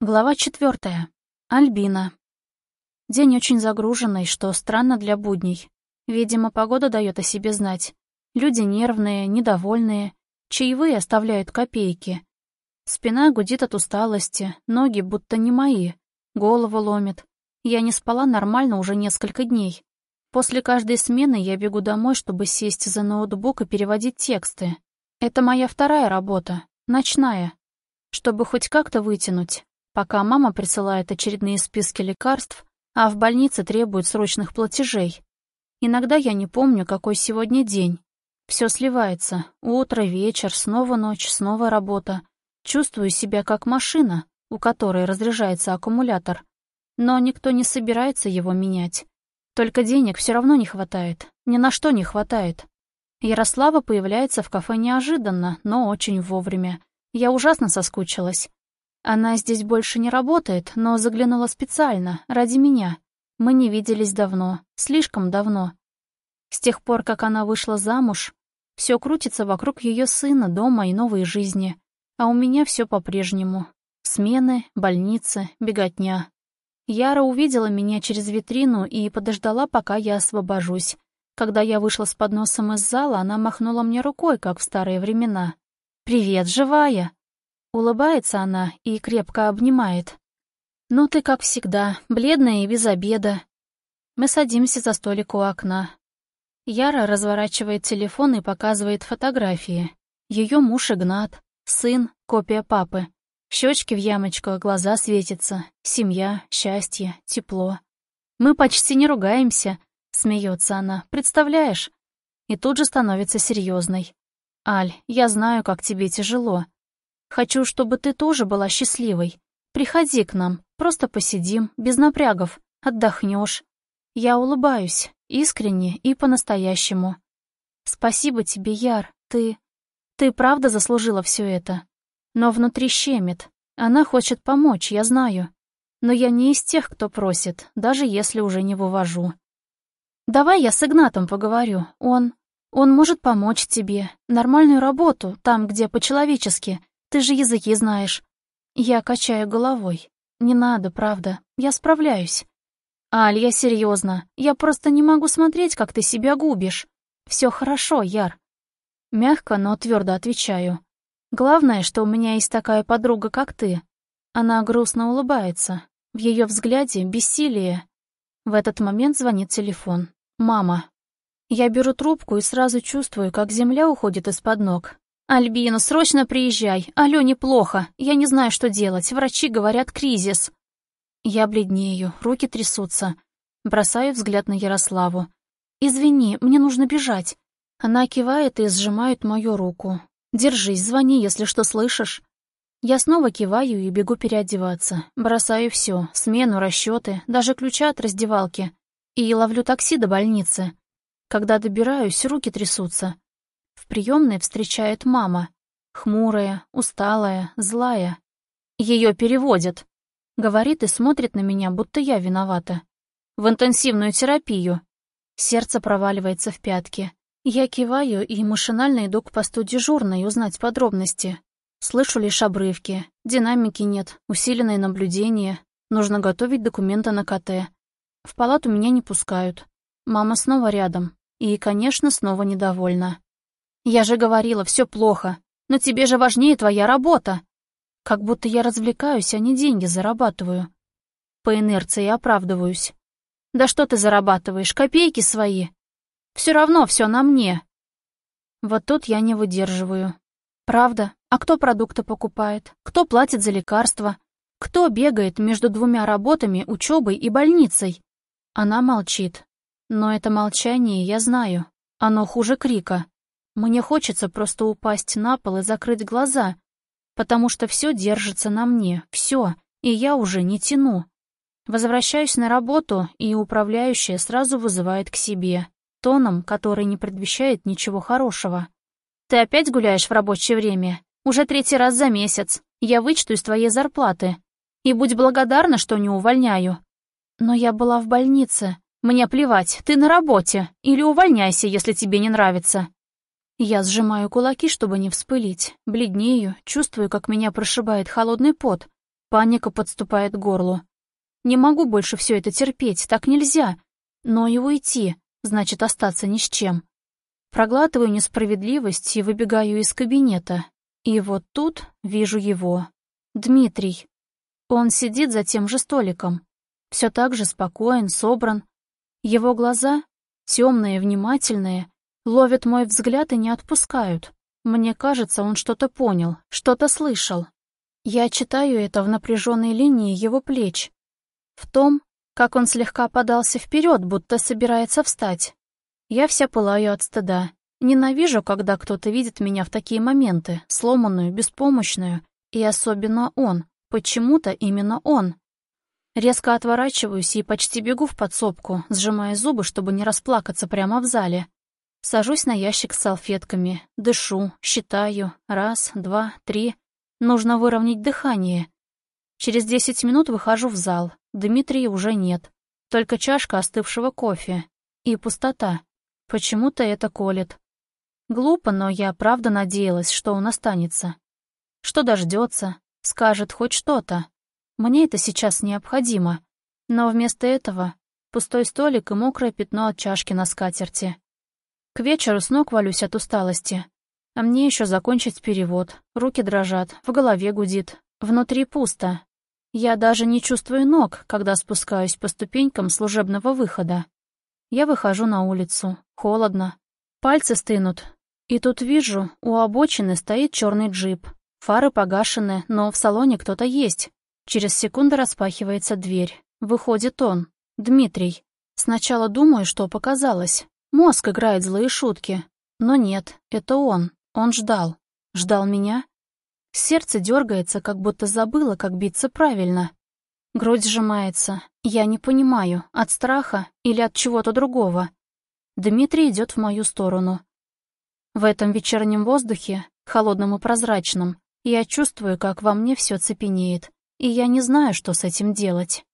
Глава четвертая. Альбина. День очень загруженный, что странно для будней. Видимо, погода дает о себе знать. Люди нервные, недовольные, чаевые оставляют копейки. Спина гудит от усталости, ноги будто не мои, голову ломит. Я не спала нормально уже несколько дней. После каждой смены я бегу домой, чтобы сесть за ноутбук и переводить тексты. Это моя вторая работа, ночная. Чтобы хоть как-то вытянуть, пока мама присылает очередные списки лекарств, а в больнице требует срочных платежей. Иногда я не помню, какой сегодня день. Все сливается. Утро, вечер, снова ночь, снова работа. Чувствую себя как машина, у которой разряжается аккумулятор. Но никто не собирается его менять. Только денег все равно не хватает. Ни на что не хватает. Ярослава появляется в кафе неожиданно, но очень вовремя. Я ужасно соскучилась. Она здесь больше не работает, но заглянула специально, ради меня. Мы не виделись давно, слишком давно. С тех пор, как она вышла замуж, все крутится вокруг ее сына, дома и новой жизни. А у меня все по-прежнему. Смены, больницы, беготня. Яра увидела меня через витрину и подождала, пока я освобожусь. Когда я вышла с подносом из зала, она махнула мне рукой, как в старые времена. «Привет, живая!» Улыбается она и крепко обнимает. «Ну ты, как всегда, бледная и без обеда». Мы садимся за столик у окна. Яра разворачивает телефон и показывает фотографии. Ее муж Игнат, сын, копия папы. Щечки в ямочках, глаза светятся. Семья, счастье, тепло. «Мы почти не ругаемся», — смеется она. «Представляешь?» И тут же становится серьезной. «Аль, я знаю, как тебе тяжело. Хочу, чтобы ты тоже была счастливой. Приходи к нам, просто посидим, без напрягов, отдохнешь. Я улыбаюсь, искренне и по-настоящему. Спасибо тебе, Яр, ты... Ты правда заслужила все это. Но внутри щемит. Она хочет помочь, я знаю. Но я не из тех, кто просит, даже если уже не вывожу. Давай я с Игнатом поговорю. Он... Он может помочь тебе. Нормальную работу, там, где по-человечески. Ты же языки знаешь. Я качаю головой. Не надо, правда. Я справляюсь. Аль, я серьезно. Я просто не могу смотреть, как ты себя губишь. Все хорошо, Яр. Мягко, но твердо отвечаю. Главное, что у меня есть такая подруга, как ты. Она грустно улыбается. В ее взгляде бессилие. В этот момент звонит телефон. Мама. Я беру трубку и сразу чувствую, как земля уходит из-под ног. «Альбина, срочно приезжай. Алёне плохо. Я не знаю, что делать. Врачи говорят, кризис». Я бледнею, руки трясутся. Бросаю взгляд на Ярославу. «Извини, мне нужно бежать». Она кивает и сжимает мою руку. «Держись, звони, если что слышишь». Я снова киваю и бегу переодеваться. Бросаю все: смену, расчеты, даже ключа от раздевалки. И ловлю такси до больницы. Когда добираюсь, руки трясутся. В приемной встречает мама. Хмурая, усталая, злая. Ее переводят. Говорит и смотрит на меня, будто я виновата. В интенсивную терапию. Сердце проваливается в пятки. Я киваю и машинально иду к посту дежурной узнать подробности. Слышу лишь обрывки. Динамики нет, усиленное наблюдение. Нужно готовить документы на КТ. В палату меня не пускают. Мама снова рядом. И, конечно, снова недовольна. Я же говорила, все плохо. Но тебе же важнее твоя работа. Как будто я развлекаюсь, а не деньги зарабатываю. По инерции оправдываюсь. Да что ты зарабатываешь, копейки свои? Все равно все на мне. Вот тут я не выдерживаю. Правда? А кто продукты покупает? Кто платит за лекарства? Кто бегает между двумя работами, учебой и больницей? Она молчит. Но это молчание я знаю. Оно хуже крика. Мне хочется просто упасть на пол и закрыть глаза, потому что все держится на мне, все, и я уже не тяну. Возвращаюсь на работу, и управляющая сразу вызывает к себе, тоном, который не предвещает ничего хорошего. «Ты опять гуляешь в рабочее время? Уже третий раз за месяц. Я вычту из твоей зарплаты. И будь благодарна, что не увольняю». «Но я была в больнице. Мне плевать, ты на работе. Или увольняйся, если тебе не нравится». Я сжимаю кулаки, чтобы не вспылить, бледнею, чувствую, как меня прошибает холодный пот. Паника подступает к горлу. Не могу больше все это терпеть, так нельзя. Но и уйти, значит остаться ни с чем. Проглатываю несправедливость и выбегаю из кабинета. И вот тут вижу его. Дмитрий. Он сидит за тем же столиком. Все так же спокоен, собран. Его глаза, темные, внимательные, ловят мой взгляд и не отпускают. Мне кажется, он что-то понял, что-то слышал. Я читаю это в напряженной линии его плеч. В том, как он слегка подался вперед, будто собирается встать. Я вся пылаю от стыда. Ненавижу, когда кто-то видит меня в такие моменты, сломанную, беспомощную. И особенно он. Почему-то именно он. Резко отворачиваюсь и почти бегу в подсобку, сжимая зубы, чтобы не расплакаться прямо в зале. Сажусь на ящик с салфетками, дышу, считаю. Раз, два, три. Нужно выровнять дыхание. Через десять минут выхожу в зал. Дмитрия уже нет. Только чашка остывшего кофе. И пустота. Почему-то это колет. Глупо, но я правда надеялась, что он останется. Что дождется, скажет хоть что-то. Мне это сейчас необходимо. Но вместо этого пустой столик и мокрое пятно от чашки на скатерти. К вечеру с ног валюсь от усталости. А мне еще закончить перевод. Руки дрожат, в голове гудит. Внутри пусто. Я даже не чувствую ног, когда спускаюсь по ступенькам служебного выхода. Я выхожу на улицу. Холодно. Пальцы стынут. И тут вижу, у обочины стоит черный джип. Фары погашены, но в салоне кто-то есть. Через секунду распахивается дверь. Выходит он, Дмитрий. Сначала думаю, что показалось. Мозг играет злые шутки. Но нет, это он. Он ждал. Ждал меня? Сердце дергается, как будто забыло, как биться правильно. Грудь сжимается. Я не понимаю, от страха или от чего-то другого. Дмитрий идет в мою сторону. В этом вечернем воздухе, холодном и прозрачном, я чувствую, как во мне все цепенеет, и я не знаю, что с этим делать.